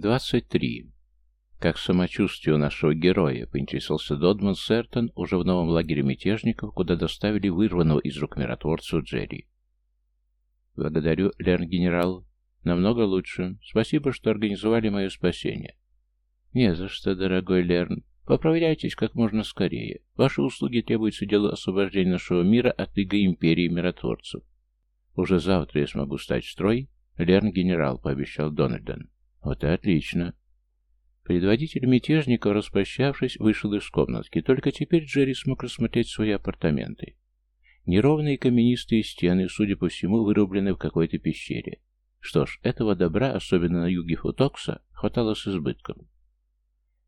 23. Как самочувствие нашего героя, поинтересовался Додман Сертон уже в новом лагере мятежников, куда доставили вырванного из рук миротворцу Джерри. Благодарю, Лерн-генерал. Намного лучше. Спасибо, что организовали мое спасение. Не за что, дорогой Лерн. Поправляйтесь как можно скорее. Ваши услуги требуются делу освобождения нашего мира от иго империи миротворцев. Уже завтра я смогу стать в строй, Лерн-генерал, пообещал Дональден. Вот и отлично. Предводитель мятежников, распрощавшись, вышел из комнатки. Только теперь Джерри смог рассмотреть свои апартаменты. Неровные каменистые стены, судя по всему, вырублены в какой-то пещере. Что ж, этого добра, особенно на юге Футокса, хватало с избытком.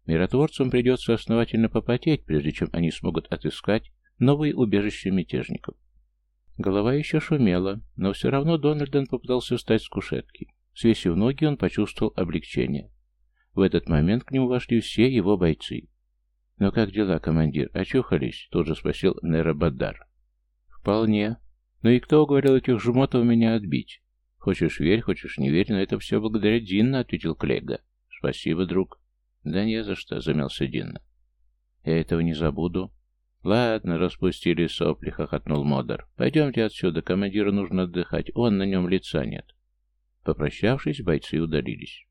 Миротворцам придется основательно попотеть, прежде чем они смогут отыскать новые убежища мятежников. Голова еще шумела, но все равно Дональден попытался встать с кушетки. Свесив ноги, он почувствовал облегчение. В этот момент к нему вошли все его бойцы. «Ну как дела, командир? Очухались?» — тут же спросил Нейробадар. «Вполне. Ну и кто уговорил этих жмотов меня отбить? Хочешь верь, хочешь не верь, но это все благодаря Динна», — ответил Клега. «Спасибо, друг». «Да не за что», — замялся Динна. «Я этого не забуду». «Ладно, распустили сопли», — хохотнул Модер. «Пойдемте отсюда, командиру нужно отдыхать, он на нем лица нет». Попрощавшись, бойцы удалились.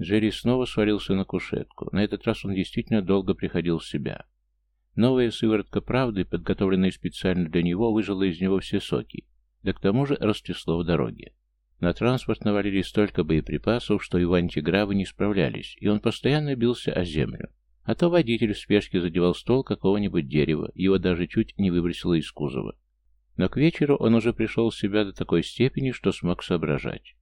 Джерри снова свалился на кушетку. На этот раз он действительно долго приходил в себя. Новая сыворотка правды, подготовленная специально для него, выжила из него все соки. Да к тому же растрясло в дороге. На транспорт навалились столько боеприпасов, что его антигравы не справлялись, и он постоянно бился о землю. А то водитель в спешке задевал стол какого-нибудь дерева, его даже чуть не выбросило из кузова. Но к вечеру он уже пришел в себя до такой степени, что смог соображать.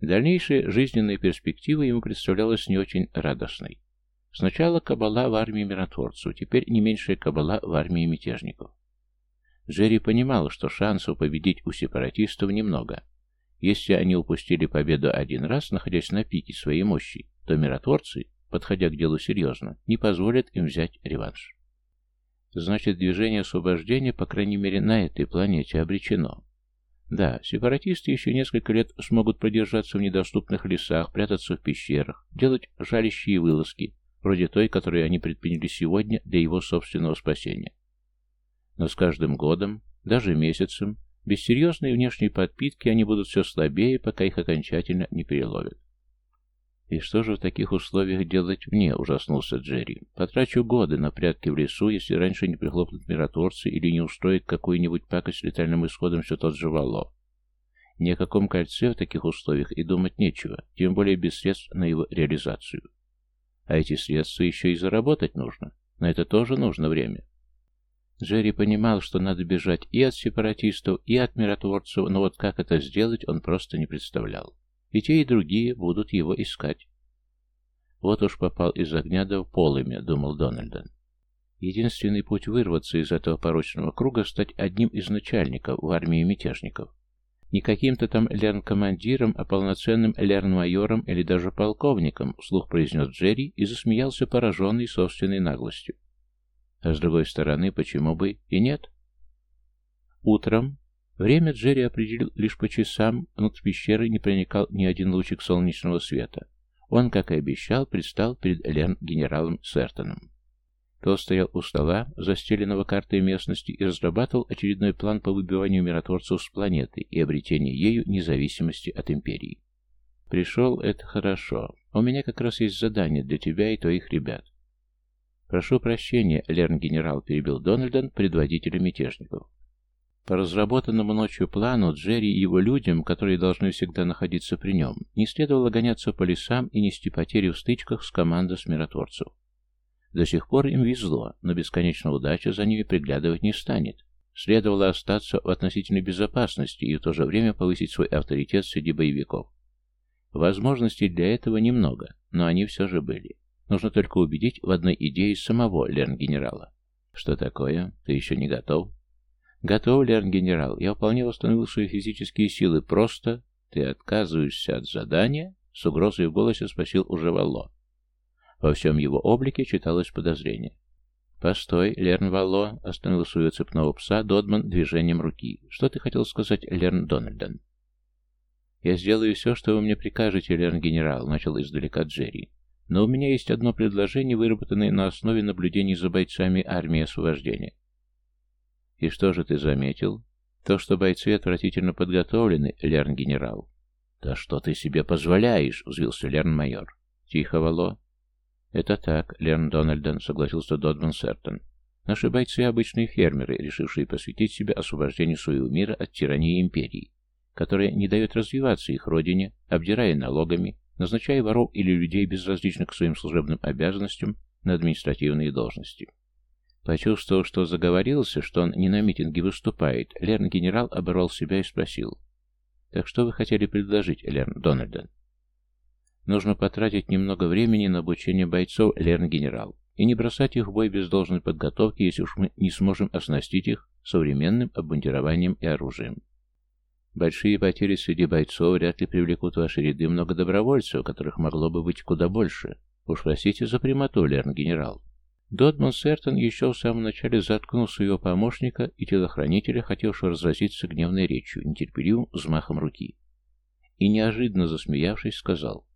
Дальнейшая жизненная перспектива ему представлялась не очень радостной. Сначала кабала в армии миротворцев, теперь не меньшая кабала в армии мятежников. Джерри понимал, что шансов победить у сепаратистов немного. Если они упустили победу один раз, находясь на пике своей мощи, то миротворцы, подходя к делу серьезно, не позволят им взять реванш. Значит, движение освобождения, по крайней мере, на этой планете обречено. Да, сепаратисты еще несколько лет смогут продержаться в недоступных лесах, прятаться в пещерах, делать жалящие вылазки, вроде той, которую они предприняли сегодня для его собственного спасения. Но с каждым годом, даже месяцем, без серьезной внешней подпитки они будут все слабее, пока их окончательно не переловят. «И что же в таких условиях делать мне?» – ужаснулся Джерри. «Потрачу годы на прятки в лесу, если раньше не прихлопнут миротворцы или не устроит какую-нибудь пакость с летальным исходом все тот же Вало. Ни о каком кольце в таких условиях и думать нечего, тем более без средств на его реализацию. А эти средства еще и заработать нужно. На это тоже нужно время». Джерри понимал, что надо бежать и от сепаратистов, и от миротворцев, но вот как это сделать, он просто не представлял и те, и другие будут его искать. Вот уж попал из огня до полымя, думал Дональден. Единственный путь вырваться из этого порочного круга — стать одним из начальников в армии мятежников. Не каким-то там лерн-командиром, а полноценным лерн-майором или даже полковником, вслух произнес Джерри и засмеялся, пораженный собственной наглостью. А с другой стороны, почему бы и нет? Утром Время Джерри определил лишь по часам, внутрь пещеры не проникал ни один лучик солнечного света. Он, как и обещал, предстал перед Лерн-генералом Сертоном. Тот стоял у стола, застеленного картой местности, и разрабатывал очередной план по выбиванию миротворцев с планеты и обретению ею независимости от империи. «Пришел, это хорошо. У меня как раз есть задание для тебя и твоих ребят». «Прошу прощения», — Лерн-генерал перебил Дональден, предводителя мятежников. По разработанному ночью плану Джерри и его людям, которые должны всегда находиться при нем, не следовало гоняться по лесам и нести потери в стычках с командой с. До сих пор им везло, но бесконечная удача за ними приглядывать не станет. Следовало остаться в относительной безопасности и в то же время повысить свой авторитет среди боевиков. Возможностей для этого немного, но они все же были. Нужно только убедить в одной идее самого Лерн-генерала. «Что такое? Ты еще не готов?» «Готов, Лерн-генерал. Я вполне восстановил свои физические силы. Просто ты отказываешься от задания?» С угрозой в голосе спросил уже Валло. Во всем его облике читалось подозрение. «Постой, Лерн Валло!» — остановил своего цепного пса Додман движением руки. «Что ты хотел сказать, Лерн Дональден?» «Я сделаю все, что вы мне прикажете, Лерн-генерал», — начал издалека Джерри. «Но у меня есть одно предложение, выработанное на основе наблюдений за бойцами армии освобождения». «И что же ты заметил?» «То, что бойцы отвратительно подготовлены, Лерн-генерал». «Да что ты себе позволяешь?» — взвился Лерн-майор. «Тихо, Вало». «Это так, Лерн Дональден», — согласился Додман Сертон. «Наши бойцы — обычные фермеры, решившие посвятить себя освобождению своего мира от тирании империи, которая не дает развиваться их родине, обдирая налогами, назначая воров или людей, безразличных к своим служебным обязанностям, на административные должности». Почувствовав, что заговорился, что он не на митинге выступает, Лерн-генерал оборвал себя и спросил. «Так что вы хотели предложить, Лерн Дональден?» Нужно потратить немного времени на обучение бойцов, Лерн-генерал, и не бросать их в бой без должной подготовки, если уж мы не сможем оснастить их современным обмундированием и оружием. Большие потери среди бойцов вряд ли привлекут ваши ряды много добровольцев, которых могло бы быть куда больше. Уж простите за прямоту, Лерн-генерал. Додман Сертон еще в самом начале заткнул своего помощника и телохранителя, хотевшего разразиться гневной речью, нетерпеливым взмахом руки. И неожиданно засмеявшись, сказал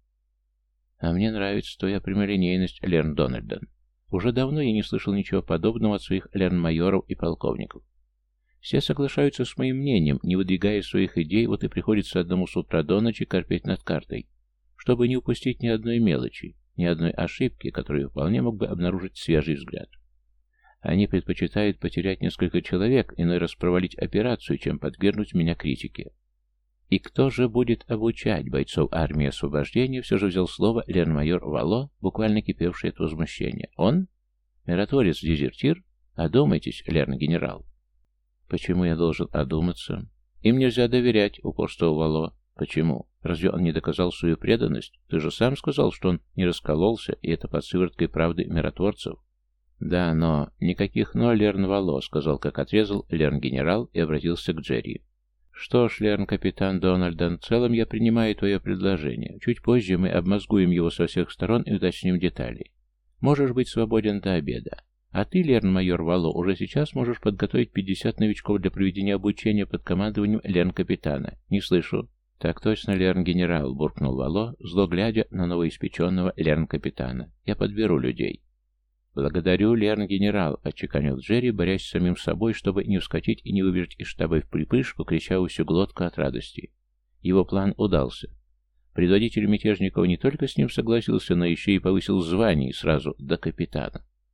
а мне нравится твоя прямолинейность, Лерн Дональден. Уже давно я не слышал ничего подобного от своих лерн-майоров и полковников. Все соглашаются с моим мнением, не выдвигая своих идей, вот и приходится одному с утра до ночи корпеть над картой, чтобы не упустить ни одной мелочи, ни одной ошибки, которую вполне мог бы обнаружить свежий взгляд. Они предпочитают потерять несколько человек, иной раз провалить операцию, чем подвергнуть меня критике. И кто же будет обучать бойцов армии освобождения, все же взял слово лермайор Вало, буквально кипевший от возмущения. Он? Миротворец-дезертир? Одумайтесь, лерн-генерал. Почему я должен одуматься? Им нельзя доверять, упорствовал Вало. Почему? Разве он не доказал свою преданность? Ты же сам сказал, что он не раскололся, и это под сывороткой правды миротворцев. Да, но никаких «но», Лерн Вало, сказал, как отрезал Лерн-генерал и обратился к Джерри. «Что ж, Лерн-капитан Дональдон, в целом я принимаю твое предложение. Чуть позже мы обмозгуем его со всех сторон и уточним детали. Можешь быть свободен до обеда. А ты, Лерн-майор Вало, уже сейчас можешь подготовить 50 новичков для проведения обучения под командованием Лерн-капитана. Не слышу». «Так точно, Лерн-генерал», — буркнул Вало, зло глядя на новоиспеченного Лерн-капитана. «Я подберу людей». «Благодарю, Лерн-генерал», — отчеканил Джерри, борясь с самим собой, чтобы не вскочить и не выбежать из штаба в припышку, крича всю глотку от радости. Его план удался. Предводитель мятежников не только с ним согласился, но еще и повысил звание сразу до капитана.